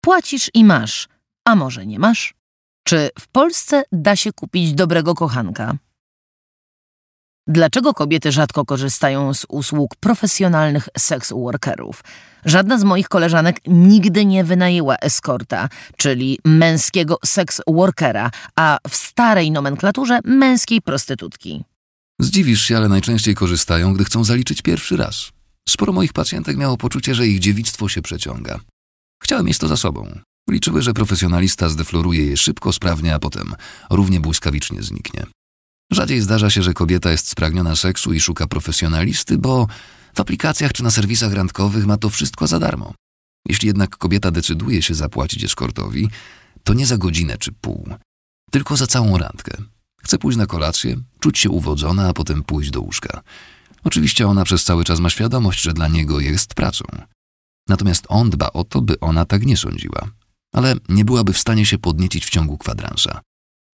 Płacisz i masz, a może nie masz? Czy w Polsce da się kupić dobrego kochanka? Dlaczego kobiety rzadko korzystają z usług profesjonalnych sex workerów? Żadna z moich koleżanek nigdy nie wynajęła eskorta, czyli męskiego sex workera, a w starej nomenklaturze męskiej prostytutki. Zdziwisz się, ale najczęściej korzystają, gdy chcą zaliczyć pierwszy raz. Sporo moich pacjentek miało poczucie, że ich dziewictwo się przeciąga. Chciałem mieć to za sobą. Liczyły, że profesjonalista zdefloruje je szybko, sprawnie, a potem równie błyskawicznie zniknie. Rzadziej zdarza się, że kobieta jest spragniona seksu i szuka profesjonalisty, bo w aplikacjach czy na serwisach randkowych ma to wszystko za darmo. Jeśli jednak kobieta decyduje się zapłacić eskortowi, to nie za godzinę czy pół, tylko za całą randkę. Chce pójść na kolację, czuć się uwodzona, a potem pójść do łóżka. Oczywiście ona przez cały czas ma świadomość, że dla niego jest pracą. Natomiast on dba o to, by ona tak nie sądziła. Ale nie byłaby w stanie się podniecić w ciągu kwadransa.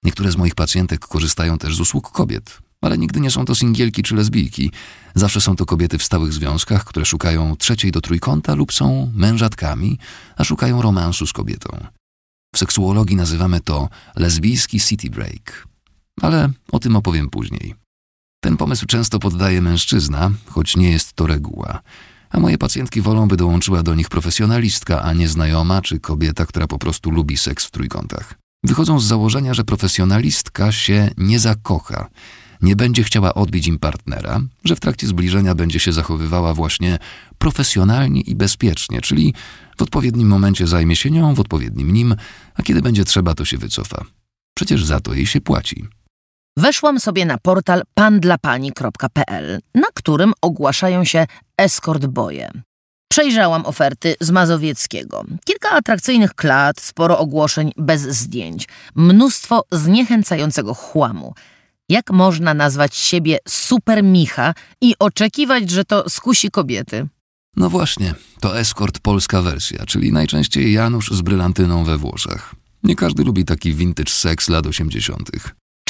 Niektóre z moich pacjentek korzystają też z usług kobiet, ale nigdy nie są to singielki czy lesbijki. Zawsze są to kobiety w stałych związkach, które szukają trzeciej do trójkąta lub są mężatkami, a szukają romansu z kobietą. W seksuologii nazywamy to lesbijski city break. Ale o tym opowiem później. Ten pomysł często poddaje mężczyzna, choć nie jest to reguła. A moje pacjentki wolą, by dołączyła do nich profesjonalistka, a nie znajoma czy kobieta, która po prostu lubi seks w trójkątach. Wychodzą z założenia, że profesjonalistka się nie zakocha, nie będzie chciała odbić im partnera, że w trakcie zbliżenia będzie się zachowywała właśnie profesjonalnie i bezpiecznie, czyli w odpowiednim momencie zajmie się nią, w odpowiednim nim, a kiedy będzie trzeba, to się wycofa. Przecież za to jej się płaci. Weszłam sobie na portal pandlapani.pl, na którym ogłaszają się escort boje. Przejrzałam oferty z Mazowieckiego. Kilka atrakcyjnych klat, sporo ogłoszeń bez zdjęć, mnóstwo zniechęcającego chłamu. Jak można nazwać siebie super Micha i oczekiwać, że to skusi kobiety? No właśnie, to eskort polska wersja, czyli najczęściej Janusz z brylantyną we Włoszech. Nie każdy lubi taki vintage seks lat 80.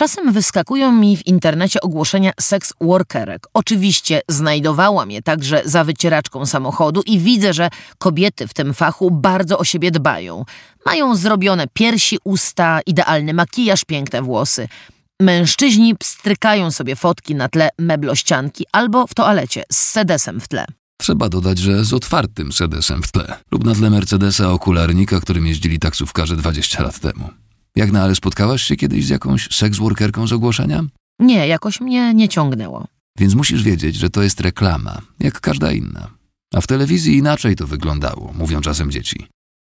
Czasem wyskakują mi w internecie ogłoszenia seks workerek. Oczywiście znajdowałam je także za wycieraczką samochodu i widzę, że kobiety w tym fachu bardzo o siebie dbają. Mają zrobione piersi, usta, idealny makijaż, piękne włosy. Mężczyźni pstrykają sobie fotki na tle meblościanki albo w toalecie z sedesem w tle. Trzeba dodać, że z otwartym sedesem w tle lub na tle Mercedesa okularnika, którym jeździli taksówkarze 20 lat temu. Jak na ale spotkałaś się kiedyś z jakąś seksworkerką z ogłoszenia? Nie, jakoś mnie nie ciągnęło. Więc musisz wiedzieć, że to jest reklama, jak każda inna. A w telewizji inaczej to wyglądało, mówią czasem dzieci.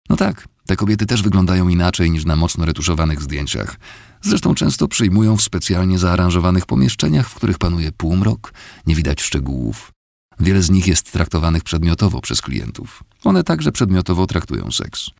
No tak, te kobiety też wyglądają inaczej niż na mocno retuszowanych zdjęciach. Zresztą często przyjmują w specjalnie zaaranżowanych pomieszczeniach, w których panuje półmrok, nie widać szczegółów. Wiele z nich jest traktowanych przedmiotowo przez klientów. One także przedmiotowo traktują seks.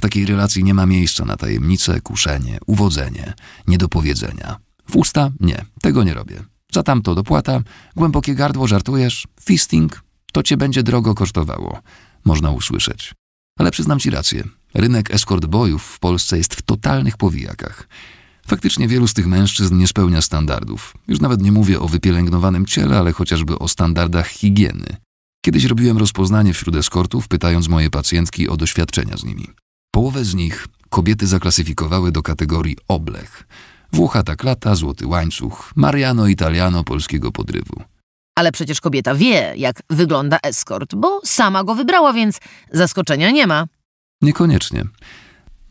W takiej relacji nie ma miejsca na tajemnice, kuszenie, uwodzenie, niedopowiedzenia. W usta nie, tego nie robię. Za tamto dopłata, głębokie gardło żartujesz, fisting, to cię będzie drogo kosztowało. Można usłyszeć. Ale przyznam ci rację. Rynek escort boyów w Polsce jest w totalnych powijakach. Faktycznie wielu z tych mężczyzn nie spełnia standardów. Już nawet nie mówię o wypielęgnowanym ciele, ale chociażby o standardach higieny. Kiedyś robiłem rozpoznanie wśród eskortów, pytając moje pacjentki o doświadczenia z nimi. Połowę z nich kobiety zaklasyfikowały do kategorii oblech. Włochata klata, złoty łańcuch, Mariano Italiano polskiego podrywu. Ale przecież kobieta wie, jak wygląda eskort, bo sama go wybrała, więc zaskoczenia nie ma. Niekoniecznie.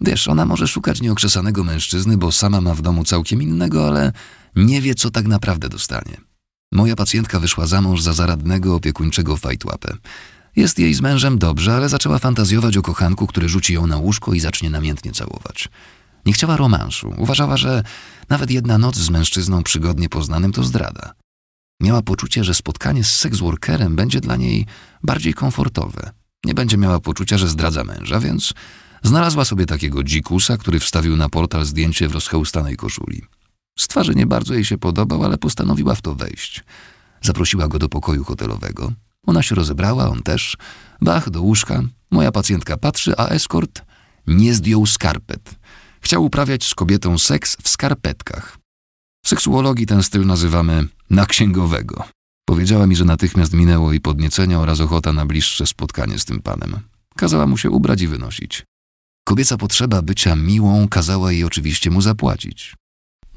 Wiesz, ona może szukać nieokrzesanego mężczyzny, bo sama ma w domu całkiem innego, ale nie wie, co tak naprawdę dostanie. Moja pacjentka wyszła za mąż za zaradnego, opiekuńczego fajtłapę. Jest jej z mężem dobrze, ale zaczęła fantazjować o kochanku, który rzuci ją na łóżko i zacznie namiętnie całować. Nie chciała romansu. Uważała, że nawet jedna noc z mężczyzną przygodnie poznanym to zdrada. Miała poczucie, że spotkanie z seksworkerem będzie dla niej bardziej komfortowe. Nie będzie miała poczucia, że zdradza męża, więc znalazła sobie takiego dzikusa, który wstawił na portal zdjęcie w rozchełstanej koszuli. Z twarzy nie bardzo jej się podobał, ale postanowiła w to wejść. Zaprosiła go do pokoju hotelowego. Ona się rozebrała, on też. Bach, do łóżka. Moja pacjentka patrzy, a eskort nie zdjął skarpet. Chciał uprawiać z kobietą seks w skarpetkach. W seksuologii ten styl nazywamy na księgowego. Powiedziała mi, że natychmiast minęło jej podniecenie oraz ochota na bliższe spotkanie z tym panem. Kazała mu się ubrać i wynosić. Kobieca potrzeba bycia miłą kazała jej oczywiście mu zapłacić.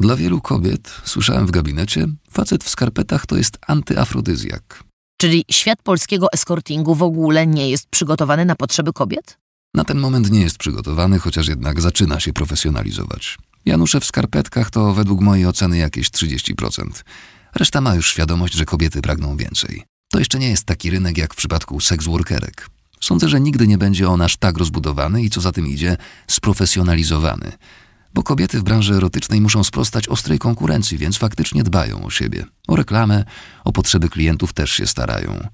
Dla wielu kobiet, słyszałem w gabinecie, facet w skarpetach to jest antyafrodyzjak. Czyli świat polskiego escortingu w ogóle nie jest przygotowany na potrzeby kobiet? Na ten moment nie jest przygotowany, chociaż jednak zaczyna się profesjonalizować. Janusze w skarpetkach to według mojej oceny jakieś 30%. Reszta ma już świadomość, że kobiety pragną więcej. To jeszcze nie jest taki rynek jak w przypadku seksworkerek. Sądzę, że nigdy nie będzie on aż tak rozbudowany i co za tym idzie, sprofesjonalizowany. Bo kobiety w branży erotycznej muszą sprostać ostrej konkurencji, więc faktycznie dbają o siebie. O reklamę, o potrzeby klientów też się starają.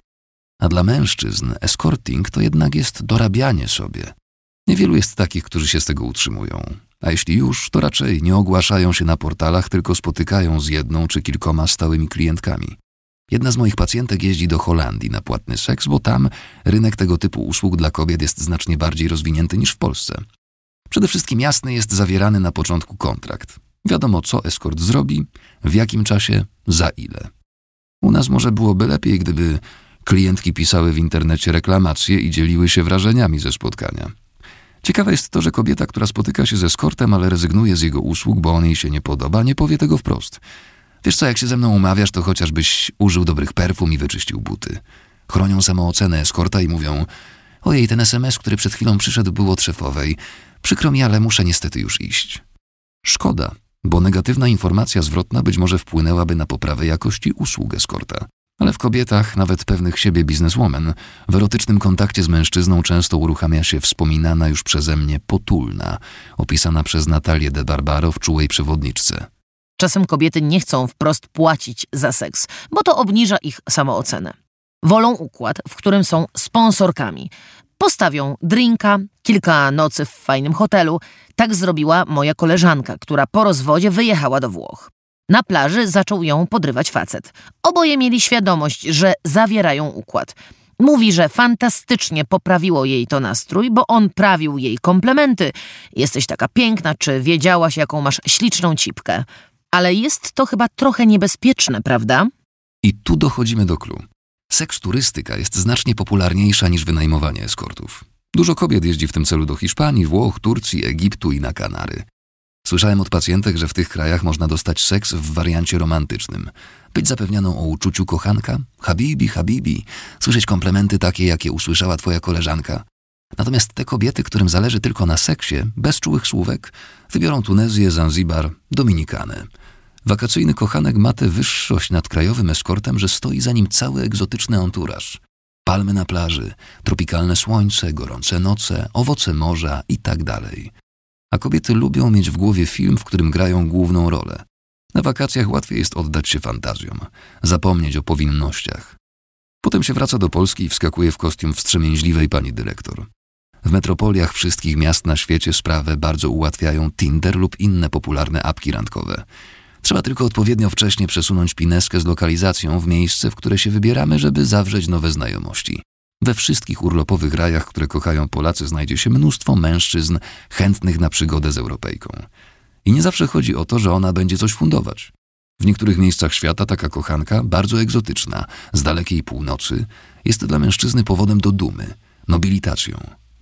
A dla mężczyzn escorting to jednak jest dorabianie sobie. Niewielu jest takich, którzy się z tego utrzymują. A jeśli już, to raczej nie ogłaszają się na portalach, tylko spotykają z jedną czy kilkoma stałymi klientkami. Jedna z moich pacjentek jeździ do Holandii na płatny seks, bo tam rynek tego typu usług dla kobiet jest znacznie bardziej rozwinięty niż w Polsce. Przede wszystkim jasny jest zawierany na początku kontrakt. Wiadomo, co eskort zrobi, w jakim czasie, za ile. U nas może byłoby lepiej, gdyby klientki pisały w internecie reklamacje i dzieliły się wrażeniami ze spotkania. Ciekawe jest to, że kobieta, która spotyka się ze eskortem, ale rezygnuje z jego usług, bo on jej się nie podoba, nie powie tego wprost. Wiesz co, jak się ze mną umawiasz, to chociażbyś użył dobrych perfum i wyczyścił buty. Chronią samoocenę eskorta i mówią Ojej, ten SMS, który przed chwilą przyszedł, był od szefowej. Przykro mi, ale muszę niestety już iść. Szkoda, bo negatywna informacja zwrotna być może wpłynęłaby na poprawę jakości usług eskorta. Ale w kobietach, nawet pewnych siebie bizneswoman, w erotycznym kontakcie z mężczyzną często uruchamia się wspominana już przeze mnie potulna, opisana przez Natalię de Barbaro w czułej przewodniczce. Czasem kobiety nie chcą wprost płacić za seks, bo to obniża ich samoocenę. Wolą układ, w którym są sponsorkami. Postawią drinka, kilka nocy w fajnym hotelu. Tak zrobiła moja koleżanka, która po rozwodzie wyjechała do Włoch. Na plaży zaczął ją podrywać facet. Oboje mieli świadomość, że zawierają układ. Mówi, że fantastycznie poprawiło jej to nastrój, bo on prawił jej komplementy. Jesteś taka piękna, czy wiedziałaś, jaką masz śliczną cipkę. Ale jest to chyba trochę niebezpieczne, prawda? I tu dochodzimy do klu. Seks turystyka jest znacznie popularniejsza niż wynajmowanie eskortów. Dużo kobiet jeździ w tym celu do Hiszpanii, Włoch, Turcji, Egiptu i na Kanary. Słyszałem od pacjentek, że w tych krajach można dostać seks w wariancie romantycznym. Być zapewnianą o uczuciu kochanka, habibi, habibi, słyszeć komplementy takie, jakie usłyszała twoja koleżanka. Natomiast te kobiety, którym zależy tylko na seksie, bez czułych słówek, wybiorą Tunezję, Zanzibar, Dominikanę. Wakacyjny kochanek ma tę wyższość nad krajowym eskortem, że stoi za nim cały egzotyczny anturaż. Palmy na plaży, tropikalne słońce, gorące noce, owoce morza i tak dalej a kobiety lubią mieć w głowie film, w którym grają główną rolę. Na wakacjach łatwiej jest oddać się fantazjom, zapomnieć o powinnościach. Potem się wraca do Polski i wskakuje w kostium wstrzemięźliwej pani dyrektor. W metropoliach wszystkich miast na świecie sprawę bardzo ułatwiają Tinder lub inne popularne apki randkowe. Trzeba tylko odpowiednio wcześnie przesunąć pineskę z lokalizacją w miejsce, w które się wybieramy, żeby zawrzeć nowe znajomości. We wszystkich urlopowych rajach, które kochają Polacy, znajdzie się mnóstwo mężczyzn chętnych na przygodę z Europejką. I nie zawsze chodzi o to, że ona będzie coś fundować. W niektórych miejscach świata taka kochanka, bardzo egzotyczna, z dalekiej północy, jest dla mężczyzny powodem do dumy, nobilitacją.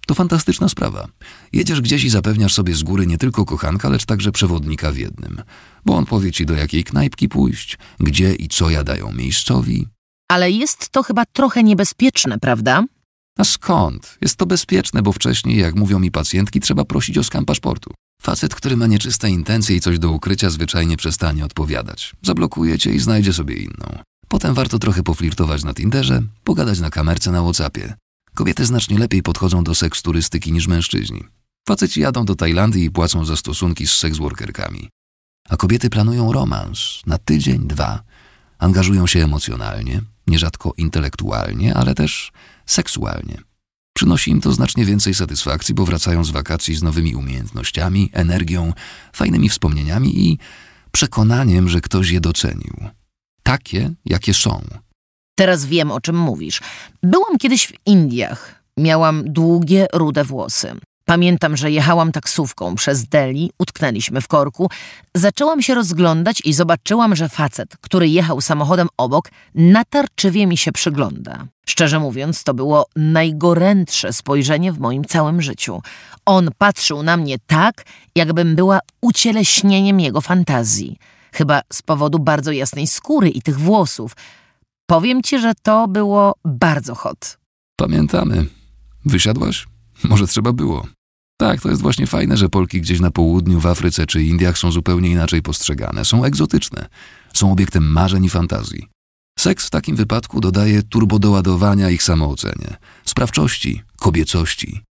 To fantastyczna sprawa. Jedziesz gdzieś i zapewniasz sobie z góry nie tylko kochanka, lecz także przewodnika w jednym. Bo on powie ci, do jakiej knajpki pójść, gdzie i co jadają miejscowi, ale jest to chyba trochę niebezpieczne, prawda? A skąd? Jest to bezpieczne, bo wcześniej, jak mówią mi pacjentki, trzeba prosić o skan paszportu. Facet, który ma nieczyste intencje i coś do ukrycia, zwyczajnie przestanie odpowiadać. Zablokuje cię i znajdzie sobie inną. Potem warto trochę poflirtować na Tinderze, pogadać na kamerce na Whatsappie. Kobiety znacznie lepiej podchodzą do seks turystyki niż mężczyźni. Faceci jadą do Tajlandii i płacą za stosunki z seksworkerkami. A kobiety planują romans na tydzień, dwa. Angażują się emocjonalnie, nierzadko intelektualnie, ale też seksualnie. Przynosi im to znacznie więcej satysfakcji, bo wracają z wakacji z nowymi umiejętnościami, energią, fajnymi wspomnieniami i przekonaniem, że ktoś je docenił. Takie, jakie są. Teraz wiem, o czym mówisz. Byłam kiedyś w Indiach. Miałam długie, rude włosy. Pamiętam, że jechałam taksówką przez Delhi, utknęliśmy w korku, zaczęłam się rozglądać i zobaczyłam, że facet, który jechał samochodem obok, natarczywie mi się przygląda. Szczerze mówiąc, to było najgorętsze spojrzenie w moim całym życiu. On patrzył na mnie tak, jakbym była ucieleśnieniem jego fantazji. Chyba z powodu bardzo jasnej skóry i tych włosów. Powiem ci, że to było bardzo hot. Pamiętamy. Wysiadłaś? Może trzeba było. Tak, to jest właśnie fajne, że Polki gdzieś na południu, w Afryce czy Indiach są zupełnie inaczej postrzegane. Są egzotyczne. Są obiektem marzeń i fantazji. Seks w takim wypadku dodaje turbodoładowania ich samoocenie, sprawczości, kobiecości.